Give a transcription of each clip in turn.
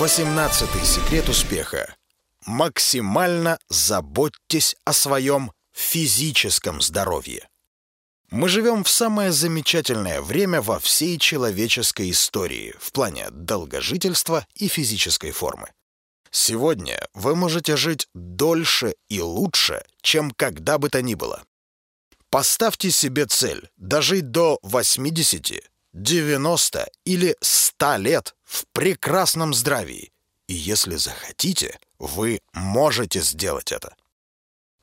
Восемнадцатый секрет успеха. Максимально заботьтесь о своем физическом здоровье. Мы живем в самое замечательное время во всей человеческой истории в плане долгожительства и физической формы. Сегодня вы можете жить дольше и лучше, чем когда бы то ни было. Поставьте себе цель дожить до 80, 90 или 100 лет в прекрасном здравии. И если захотите, вы можете сделать это.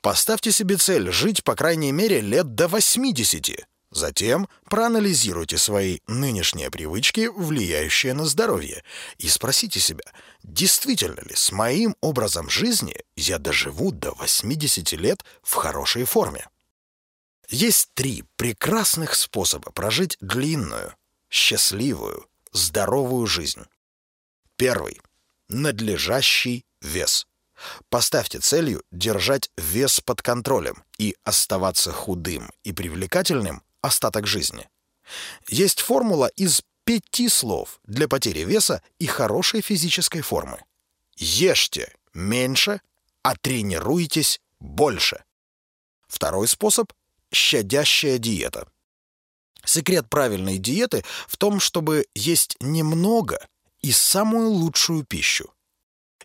Поставьте себе цель жить по крайней мере лет до 80. Затем проанализируйте свои нынешние привычки, влияющие на здоровье, и спросите себя, действительно ли с моим образом жизни я доживу до 80 лет в хорошей форме. Есть три прекрасных способа прожить длинную, счастливую, здоровую жизнь. Первый — надлежащий вес. Поставьте целью держать вес под контролем и оставаться худым и привлекательным остаток жизни. Есть формула из пяти слов для потери веса и хорошей физической формы. Ешьте меньше, а тренируйтесь больше. Второй способ щадящая диета. Секрет правильной диеты в том, чтобы есть немного и самую лучшую пищу.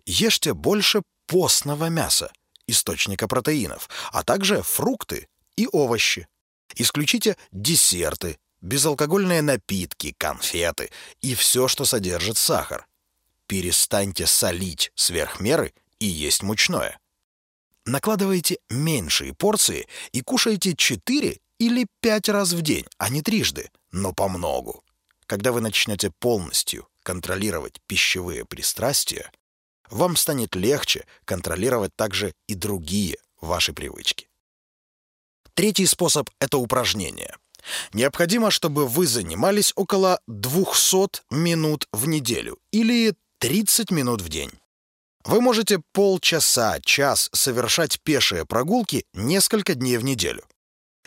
Ешьте больше постного мяса, источника протеинов, а также фрукты и овощи. Исключите десерты, безалкогольные напитки, конфеты и все, что содержит сахар. Перестаньте солить сверх меры и есть мучное. Накладывайте меньшие порции и кушайте 4 или 5 раз в день, а не трижды, но по многу. Когда вы начнете полностью контролировать пищевые пристрастия, вам станет легче контролировать также и другие ваши привычки. Третий способ — это упражнение. Необходимо, чтобы вы занимались около 200 минут в неделю или 30 минут в день. Вы можете полчаса, час совершать пешие прогулки несколько дней в неделю.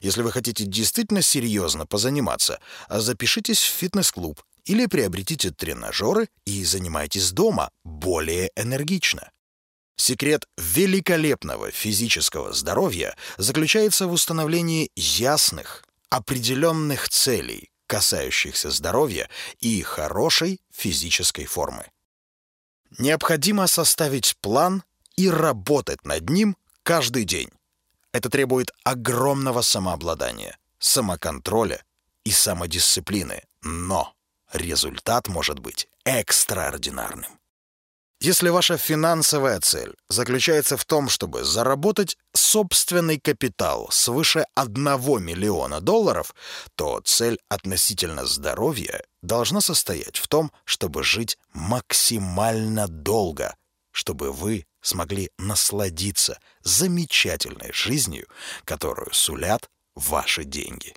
Если вы хотите действительно серьезно позаниматься, запишитесь в фитнес-клуб или приобретите тренажеры и занимайтесь дома более энергично. Секрет великолепного физического здоровья заключается в установлении ясных, определенных целей, касающихся здоровья и хорошей физической формы. Необходимо составить план и работать над ним каждый день. Это требует огромного самообладания, самоконтроля и самодисциплины, но результат может быть экстраординарным. Если ваша финансовая цель заключается в том, чтобы заработать собственный капитал свыше 1 миллиона долларов, то цель относительно здоровья должна состоять в том, чтобы жить максимально долго, чтобы вы смогли насладиться замечательной жизнью, которую сулят ваши деньги.